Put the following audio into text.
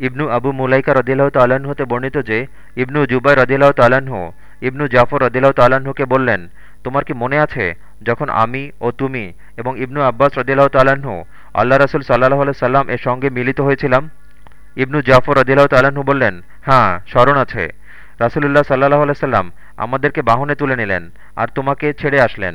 ইবনু আবু মুলাইকা রদিল্লাহ তাল্লাহ্ন হতে বর্ণিত যে, ইবনু জুবাই রদিল্লাহ তাল্লাহ্ন ইবনু জাফর রদিল্লাহ তাল্লাহ্নকে বললেন, তোমার কি মনে আছে, যখন আমি ও তুমি এবং ইবনু আব্বাস রদিল্লাহ তাল্লাহ্ন আল্লাহ রসুল সাল্লাহ সাল্লাম এর সঙ্গে মিলিত হয়েছিলাম? ইবনু জাফর রদিল্লাহ তাল্লাহ্ন বললেন হ্যাঁ স্মরণ আছে। রাসুলুল্লাহ সাল্লাহ সাল্লাম আমাদেরকে বাহনে তুলে নিলেন আর তোমাকে ছেড়ে আসলেন।